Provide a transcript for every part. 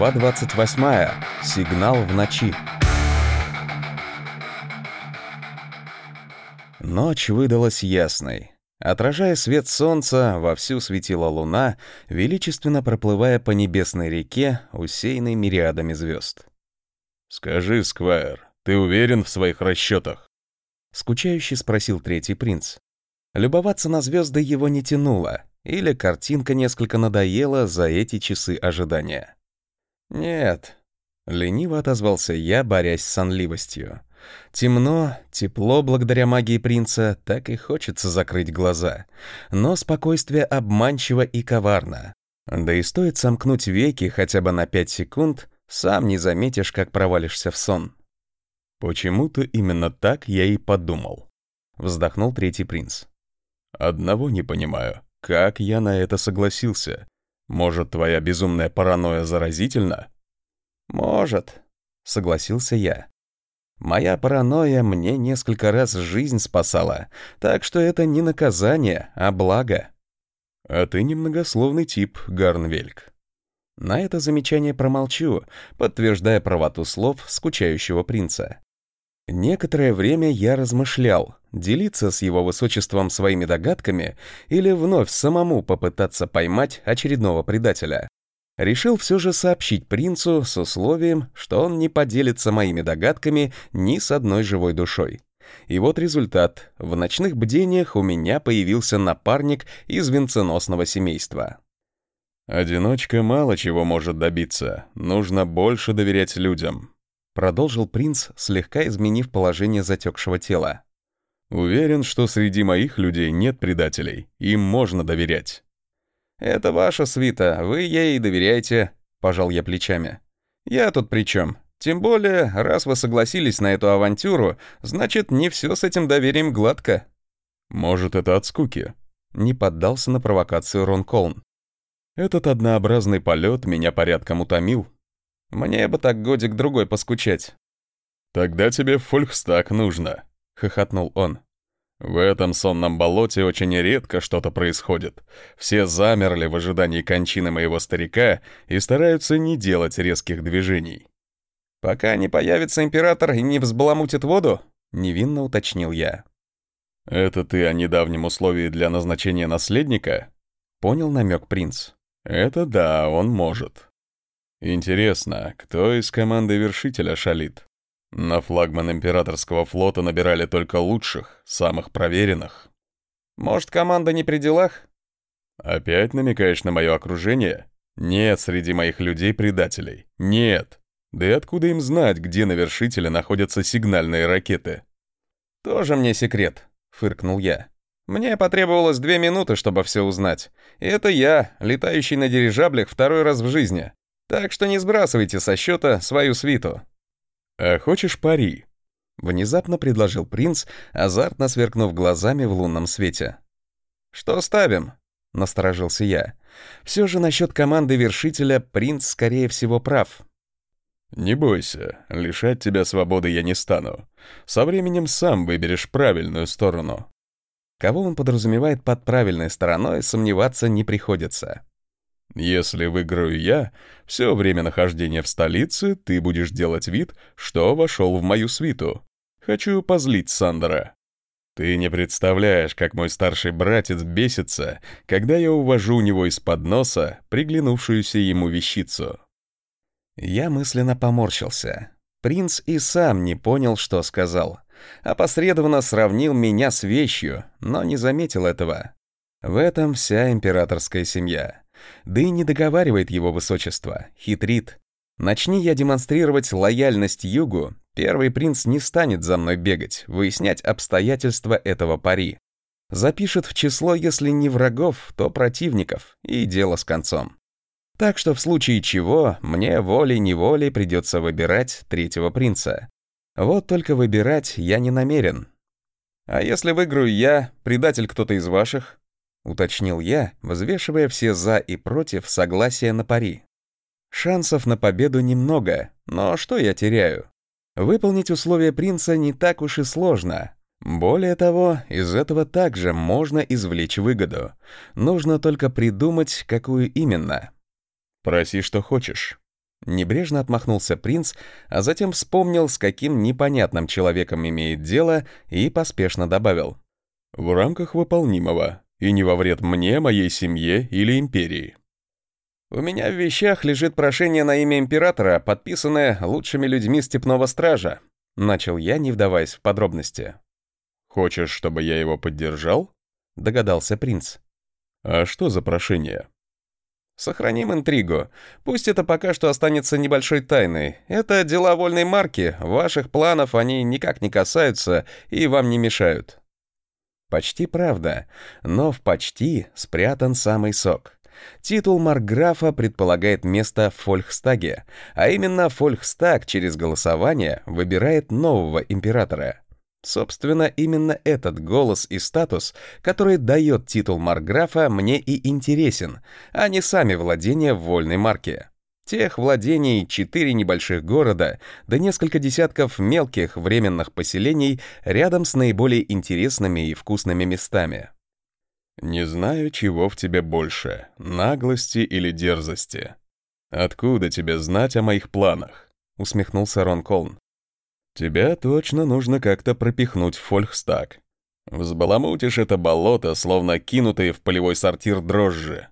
Глава 28. Сигнал в ночи. Ночь выдалась ясной. Отражая свет солнца, вовсю светила луна, величественно проплывая по небесной реке, усеянной мириадами звезд. «Скажи, Сквайр, ты уверен в своих расчетах?» Скучающе спросил третий принц. Любоваться на звезды его не тянуло, или картинка несколько надоела за эти часы ожидания. «Нет», — лениво отозвался я, борясь с сонливостью. Темно, тепло благодаря магии принца, так и хочется закрыть глаза. Но спокойствие обманчиво и коварно. Да и стоит сомкнуть веки хотя бы на пять секунд, сам не заметишь, как провалишься в сон. «Почему-то именно так я и подумал», — вздохнул третий принц. «Одного не понимаю. Как я на это согласился? Может, твоя безумная паранойя заразительна?» «Может», — согласился я. «Моя паранойя мне несколько раз жизнь спасала, так что это не наказание, а благо». «А ты немногословный тип, Гарнвельк». На это замечание промолчу, подтверждая правоту слов скучающего принца. Некоторое время я размышлял, делиться с его высочеством своими догадками или вновь самому попытаться поймать очередного предателя. Решил все же сообщить принцу с условием, что он не поделится моими догадками ни с одной живой душой. И вот результат. В ночных бдениях у меня появился напарник из венценосного семейства. «Одиночка мало чего может добиться. Нужно больше доверять людям», Продолжил принц, слегка изменив положение затекшего тела. «Уверен, что среди моих людей нет предателей. Им можно доверять». «Это ваша свита, вы ей доверяете», — пожал я плечами. «Я тут при чем? Тем более, раз вы согласились на эту авантюру, значит, не все с этим доверием гладко». «Может, это от скуки?» — не поддался на провокацию Рон Колн. «Этот однообразный полет меня порядком утомил», мне бы так годик-другой поскучать». «Тогда тебе фольхстаг нужно», — хохотнул он. «В этом сонном болоте очень редко что-то происходит. Все замерли в ожидании кончины моего старика и стараются не делать резких движений». «Пока не появится император и не взбаламутит воду?» — невинно уточнил я. «Это ты о недавнем условии для назначения наследника?» — понял намек принц. «Это да, он может. Интересно, кто из команды вершителя шалит? На флагман императорского флота набирали только лучших, самых проверенных. Может, команда не при делах? Опять намекаешь на мое окружение? Нет среди моих людей предателей. Нет. Да и откуда им знать, где на вершителе находятся сигнальные ракеты? Тоже мне секрет, фыркнул я. Мне потребовалось две минуты, чтобы все узнать. И это я, летающий на дирижаблях второй раз в жизни. Так что не сбрасывайте со счета свою свиту. А хочешь пари? Внезапно предложил принц, азартно сверкнув глазами в лунном свете. «Что ставим?» — насторожился я. «Все же насчет команды вершителя принц, скорее всего, прав». «Не бойся, лишать тебя свободы я не стану. Со временем сам выберешь правильную сторону». Кого он подразумевает под правильной стороной, сомневаться не приходится. Если выиграю я, все время нахождения в столице ты будешь делать вид, что вошел в мою свиту. Хочу позлить Сандера. Ты не представляешь, как мой старший братец бесится, когда я увожу у него из-под носа приглянувшуюся ему вещицу. Я мысленно поморщился. Принц и сам не понял, что сказал. Опосредованно сравнил меня с вещью, но не заметил этого. В этом вся императорская семья. Да и не договаривает его высочество, хитрит. Начни я демонстрировать лояльность Югу, первый принц не станет за мной бегать, выяснять обстоятельства этого пари. Запишет в число, если не врагов, то противников, и дело с концом. Так что в случае чего мне волей-неволей придется выбирать третьего принца. Вот только выбирать я не намерен. А если выиграю я, предатель кто-то из ваших? — уточнил я, взвешивая все «за» и «против» согласия на пари. Шансов на победу немного, но что я теряю? Выполнить условия принца не так уж и сложно. Более того, из этого также можно извлечь выгоду. Нужно только придумать, какую именно. «Проси, что хочешь». Небрежно отмахнулся принц, а затем вспомнил, с каким непонятным человеком имеет дело, и поспешно добавил. «В рамках выполнимого, и не во вред мне, моей семье или империи». «У меня в вещах лежит прошение на имя императора, подписанное лучшими людьми Степного Стража», — начал я, не вдаваясь в подробности. «Хочешь, чтобы я его поддержал?» — догадался принц. «А что за прошение?» Сохраним интригу. Пусть это пока что останется небольшой тайной. Это дела вольной марки, ваших планов они никак не касаются и вам не мешают. Почти правда, но в почти спрятан самый сок. Титул марграфа предполагает место в Фольхстаге, а именно Фольхстаг через голосование выбирает нового императора. Собственно, именно этот голос и статус, который дает титул марграфа, мне и интересен, а не сами владения вольной марке. Тех владений четыре небольших города, да несколько десятков мелких временных поселений рядом с наиболее интересными и вкусными местами. «Не знаю, чего в тебе больше, наглости или дерзости. Откуда тебе знать о моих планах?» — усмехнулся Рон Колн. Тебя точно нужно как-то пропихнуть в фольхстаг. Взбаламутишь это болото, словно кинутые в полевой сортир дрожжи.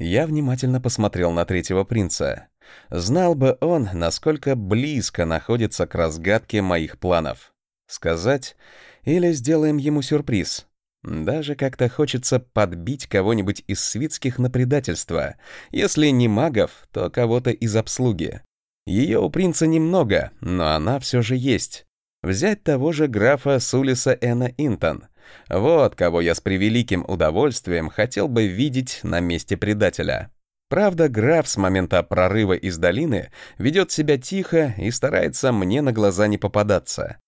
Я внимательно посмотрел на третьего принца. Знал бы он, насколько близко находится к разгадке моих планов. Сказать или сделаем ему сюрприз. Даже как-то хочется подбить кого-нибудь из свитских на предательство. Если не магов, то кого-то из обслуги. Ее у принца немного, но она все же есть. Взять того же графа Сулиса Эна Интон. Вот кого я с превеликим удовольствием хотел бы видеть на месте предателя. Правда, граф с момента прорыва из долины ведет себя тихо и старается мне на глаза не попадаться.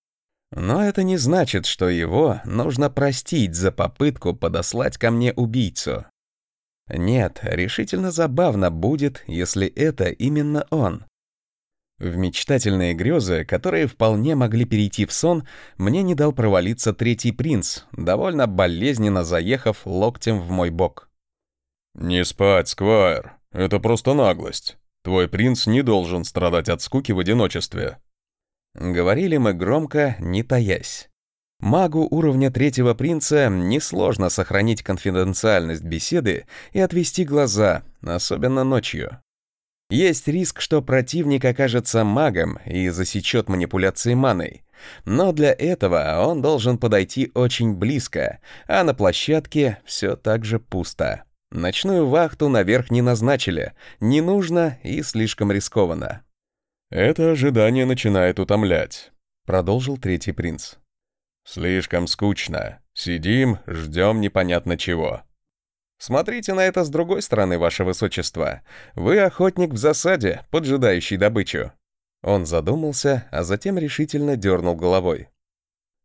Но это не значит, что его нужно простить за попытку подослать ко мне убийцу. Нет, решительно забавно будет, если это именно он. В мечтательные грезы, которые вполне могли перейти в сон, мне не дал провалиться третий принц, довольно болезненно заехав локтем в мой бок. «Не спать, Сквайр. Это просто наглость. Твой принц не должен страдать от скуки в одиночестве». Говорили мы громко, не таясь. Магу уровня третьего принца несложно сохранить конфиденциальность беседы и отвести глаза, особенно ночью. Есть риск, что противник окажется магом и засечет манипуляции маной. Но для этого он должен подойти очень близко, а на площадке все так же пусто. Ночную вахту наверх не назначили, не нужно и слишком рискованно. «Это ожидание начинает утомлять», — продолжил третий принц. «Слишком скучно. Сидим, ждем непонятно чего. Смотрите на это с другой стороны, ваше высочество. Вы охотник в засаде, поджидающий добычу». Он задумался, а затем решительно дернул головой.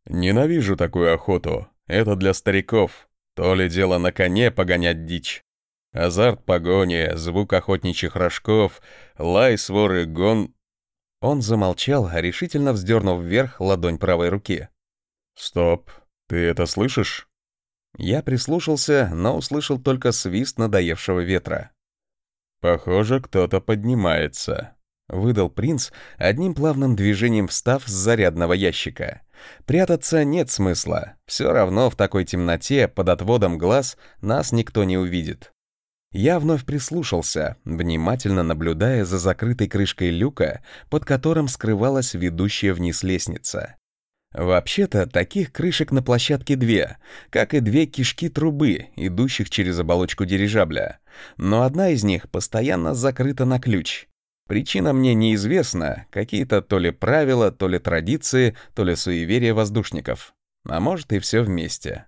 «Ненавижу такую охоту. Это для стариков. То ли дело на коне погонять дичь. Азарт погони, звук охотничьих рожков, лай, своры, гон...» Он замолчал, решительно вздернув вверх ладонь правой руки. «Стоп, ты это слышишь?» Я прислушался, но услышал только свист надоевшего ветра. «Похоже, кто-то поднимается», — выдал принц, одним плавным движением встав с зарядного ящика. «Прятаться нет смысла. Все равно в такой темноте, под отводом глаз, нас никто не увидит». Я вновь прислушался, внимательно наблюдая за закрытой крышкой люка, под которым скрывалась ведущая вниз лестница. Вообще-то, таких крышек на площадке две, как и две кишки трубы, идущих через оболочку дирижабля. Но одна из них постоянно закрыта на ключ. Причина мне неизвестна, какие-то то ли правила, то ли традиции, то ли суеверия воздушников. А может и все вместе.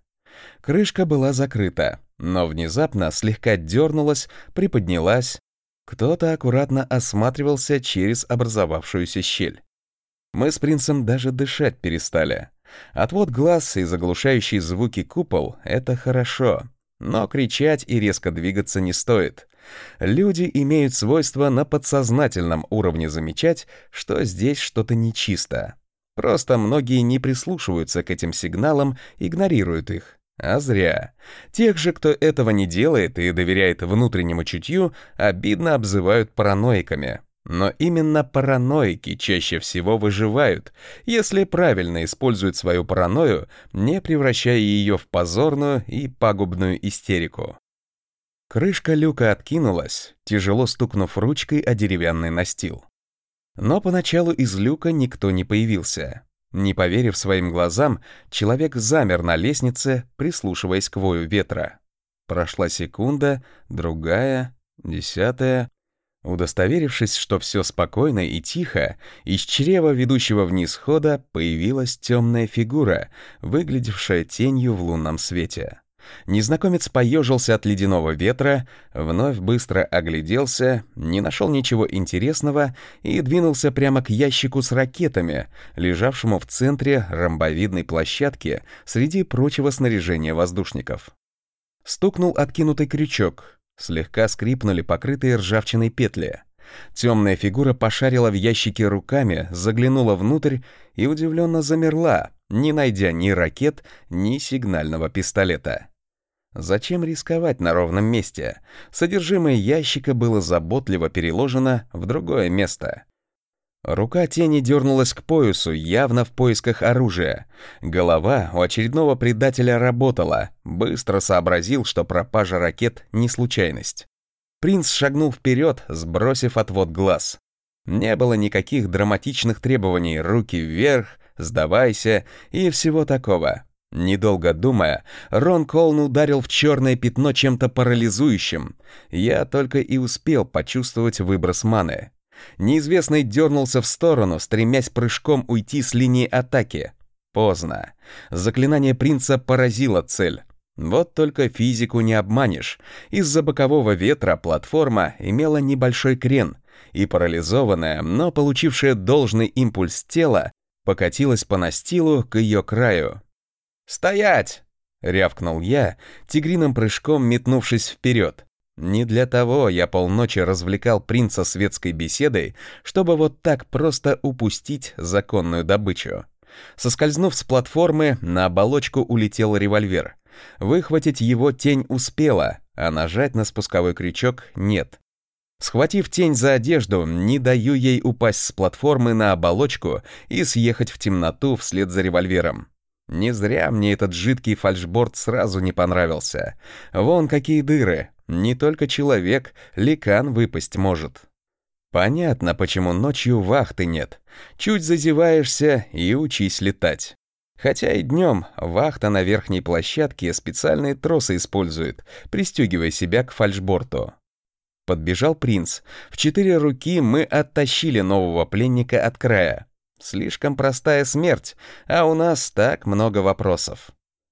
Крышка была закрыта, но внезапно слегка дернулась, приподнялась. Кто-то аккуратно осматривался через образовавшуюся щель. Мы с принцем даже дышать перестали. Отвод глаз и заглушающий звуки купол — это хорошо. Но кричать и резко двигаться не стоит. Люди имеют свойство на подсознательном уровне замечать, что здесь что-то нечисто. Просто многие не прислушиваются к этим сигналам, игнорируют их. А зря. Тех же, кто этого не делает и доверяет внутреннему чутью, обидно обзывают параноиками. Но именно параноики чаще всего выживают, если правильно используют свою паранойю, не превращая ее в позорную и пагубную истерику. Крышка люка откинулась, тяжело стукнув ручкой о деревянный настил. Но поначалу из люка никто не появился. Не поверив своим глазам, человек замер на лестнице, прислушиваясь к вою ветра. Прошла секунда, другая, десятая. Удостоверившись, что все спокойно и тихо, из чрева ведущего вниз хода появилась темная фигура, выглядевшая тенью в лунном свете. Незнакомец поежился от ледяного ветра, вновь быстро огляделся, не нашел ничего интересного и двинулся прямо к ящику с ракетами, лежавшему в центре ромбовидной площадки среди прочего снаряжения воздушников. Стукнул откинутый крючок, слегка скрипнули покрытые ржавчиной петли. Темная фигура пошарила в ящике руками, заглянула внутрь и удивленно замерла, не найдя ни ракет, ни сигнального пистолета. Зачем рисковать на ровном месте? Содержимое ящика было заботливо переложено в другое место. Рука тени дернулась к поясу, явно в поисках оружия. Голова у очередного предателя работала, быстро сообразил, что пропажа ракет — не случайность. Принц шагнул вперед, сбросив отвод глаз. Не было никаких драматичных требований «руки вверх», «сдавайся» и всего такого. Недолго думая, Рон Колн ударил в черное пятно чем-то парализующим. Я только и успел почувствовать выброс маны. Неизвестный дернулся в сторону, стремясь прыжком уйти с линии атаки. Поздно. Заклинание принца поразило цель. Вот только физику не обманешь. Из-за бокового ветра платформа имела небольшой крен, и парализованная, но получившая должный импульс тела, покатилась по настилу к ее краю. «Стоять!» — рявкнул я, тигриным прыжком метнувшись вперед. Не для того я полночи развлекал принца светской беседой, чтобы вот так просто упустить законную добычу. Соскользнув с платформы, на оболочку улетел револьвер. Выхватить его тень успела, а нажать на спусковой крючок нет. Схватив тень за одежду, не даю ей упасть с платформы на оболочку и съехать в темноту вслед за револьвером. Не зря мне этот жидкий фальшборд сразу не понравился. Вон какие дыры, не только человек, ликан выпасть может. Понятно, почему ночью вахты нет. Чуть зазеваешься и учись летать. Хотя и днем вахта на верхней площадке специальные тросы использует, пристегивая себя к фальшборту. Подбежал принц. В четыре руки мы оттащили нового пленника от края. Слишком простая смерть, а у нас так много вопросов.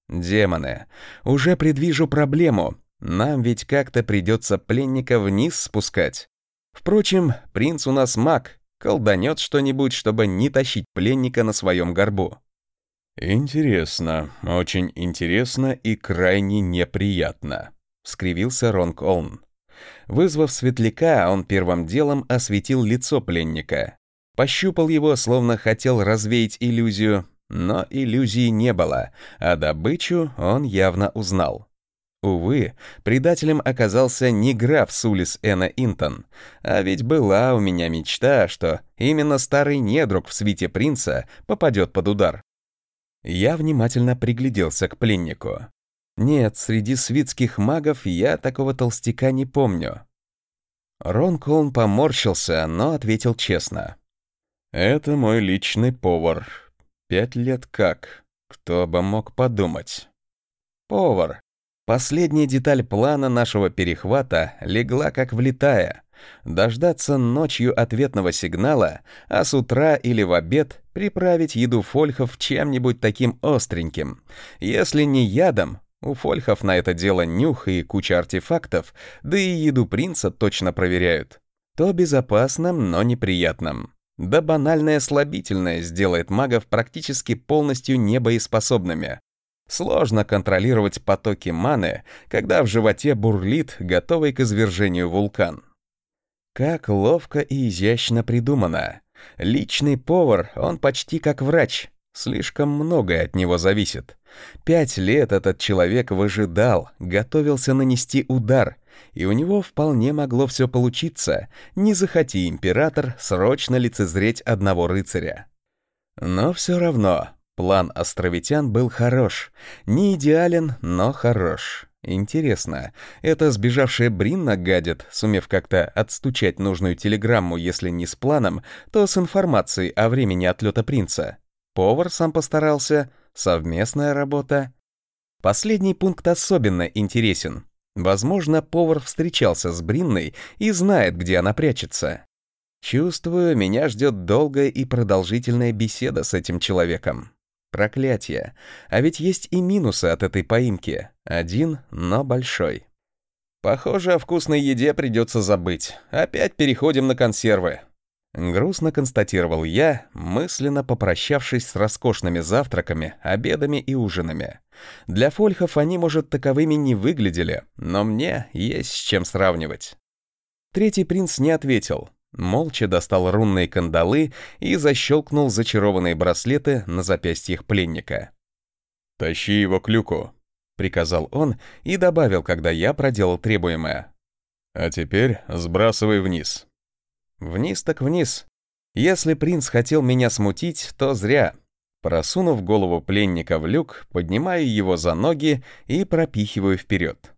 Демоны, уже предвижу проблему. Нам ведь как-то придется пленника вниз спускать. Впрочем, принц у нас маг, колданет что-нибудь, чтобы не тащить пленника на своем горбу. «Интересно, очень интересно и крайне неприятно», — скривился Ронг Олн. Вызвав светляка, он первым делом осветил лицо пленника. Пощупал его, словно хотел развеять иллюзию, но иллюзии не было, а добычу он явно узнал. Увы, предателем оказался не граф Сулис Эна Интон, а ведь была у меня мечта, что именно старый недруг в свите принца попадет под удар. Я внимательно пригляделся к пленнику. Нет, среди свитских магов я такого толстяка не помню. Рон Колн поморщился, но ответил честно. «Это мой личный повар. Пять лет как. Кто бы мог подумать?» «Повар. Последняя деталь плана нашего перехвата легла как влетая. Дождаться ночью ответного сигнала, а с утра или в обед приправить еду фольхов чем-нибудь таким остреньким. Если не ядом, у фольхов на это дело нюх и куча артефактов, да и еду принца точно проверяют, то безопасным, но неприятным. Да банальное слабительное сделает магов практически полностью небоеспособными. Сложно контролировать потоки маны, когда в животе бурлит, готовый к извержению вулкан. Как ловко и изящно придумано. Личный повар, он почти как врач. Слишком многое от него зависит. Пять лет этот человек выжидал, готовился нанести удар, и у него вполне могло все получиться, не захоти император срочно лицезреть одного рыцаря. Но все равно план островитян был хорош, не идеален, но хорош. Интересно, это сбежавшая Бринна гадит, сумев как-то отстучать нужную телеграмму, если не с планом, то с информацией о времени отлета принца. Повар сам постарался, совместная работа. Последний пункт особенно интересен. Возможно, повар встречался с Бринной и знает, где она прячется. Чувствую, меня ждет долгая и продолжительная беседа с этим человеком. Проклятие. А ведь есть и минусы от этой поимки. Один, но большой. Похоже, о вкусной еде придется забыть. Опять переходим на консервы. Грустно констатировал я, мысленно попрощавшись с роскошными завтраками, обедами и ужинами. Для фольхов они, может, таковыми не выглядели, но мне есть с чем сравнивать. Третий принц не ответил, молча достал рунные кандалы и защелкнул зачарованные браслеты на запястьях пленника. «Тащи его к люку», — приказал он и добавил, когда я проделал требуемое. «А теперь сбрасывай вниз». «Вниз так вниз. Если принц хотел меня смутить, то зря». Просунув голову пленника в люк, поднимаю его за ноги и пропихиваю вперед.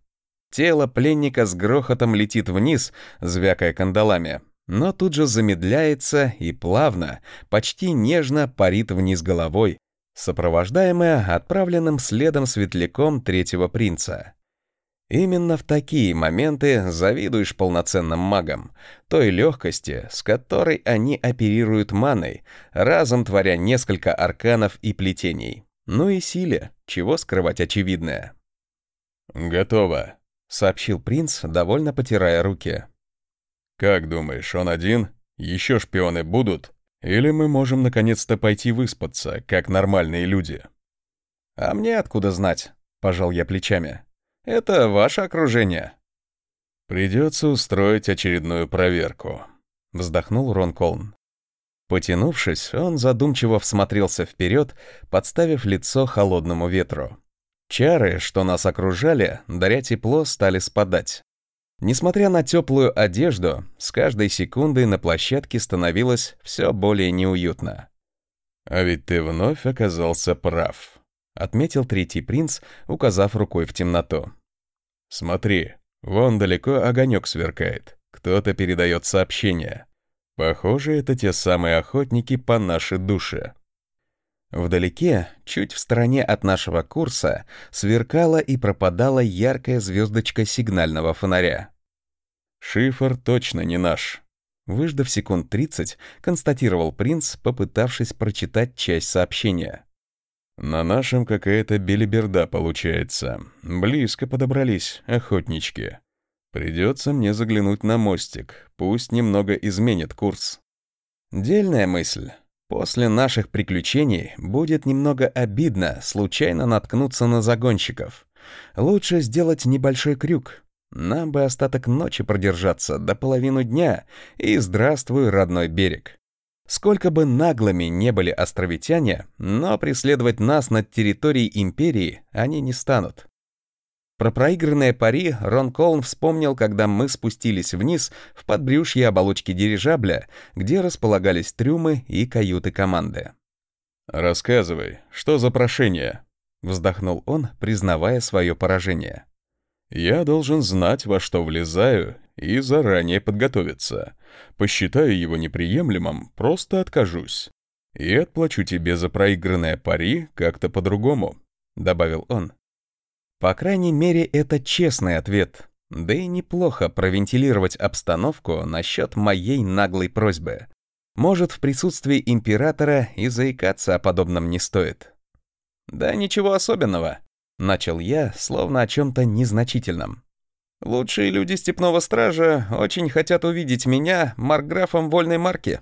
Тело пленника с грохотом летит вниз, звякая кандалами, но тут же замедляется и плавно, почти нежно парит вниз головой, сопровождаемая отправленным следом светляком третьего принца. Именно в такие моменты завидуешь полноценным магам, той легкости, с которой они оперируют маной, разом творя несколько арканов и плетений. Ну и силе, чего скрывать очевидное. «Готово», — сообщил принц, довольно потирая руки. «Как думаешь, он один? Еще шпионы будут? Или мы можем наконец-то пойти выспаться, как нормальные люди?» «А мне откуда знать?» — пожал я плечами. «Это ваше окружение». «Придется устроить очередную проверку», — вздохнул Рон Колн. Потянувшись, он задумчиво всмотрелся вперед, подставив лицо холодному ветру. Чары, что нас окружали, даря тепло, стали спадать. Несмотря на теплую одежду, с каждой секундой на площадке становилось все более неуютно. «А ведь ты вновь оказался прав», — отметил третий принц, указав рукой в темноту. «Смотри, вон далеко огонек сверкает. Кто-то передает сообщение. Похоже, это те самые охотники по нашей душе». Вдалеке, чуть в стороне от нашего курса, сверкала и пропадала яркая звездочка сигнального фонаря. «Шифр точно не наш», — выждав секунд 30, констатировал принц, попытавшись прочитать часть сообщения. «На нашем какая-то белиберда получается. Близко подобрались, охотнички. Придется мне заглянуть на мостик, пусть немного изменит курс». Дельная мысль. После наших приключений будет немного обидно случайно наткнуться на загонщиков. Лучше сделать небольшой крюк. Нам бы остаток ночи продержаться до половины дня, и здравствуй, родной берег. Сколько бы наглыми не были островитяне, но преследовать нас над территорией империи они не станут. Про проигранное пари Рон Колн вспомнил, когда мы спустились вниз в подбрюшье оболочки дирижабля, где располагались трюмы и каюты команды. «Рассказывай, что за прошение?» — вздохнул он, признавая свое поражение. «Я должен знать, во что влезаю, и заранее подготовиться. Посчитаю его неприемлемым, просто откажусь. И отплачу тебе за проигранное пари как-то по-другому», — добавил он. По крайней мере, это честный ответ. Да и неплохо провентилировать обстановку насчет моей наглой просьбы. Может, в присутствии императора и заикаться о подобном не стоит. «Да ничего особенного», — начал я, словно о чем-то незначительном. «Лучшие люди Степного Стража очень хотят увидеть меня маркграфом вольной марки».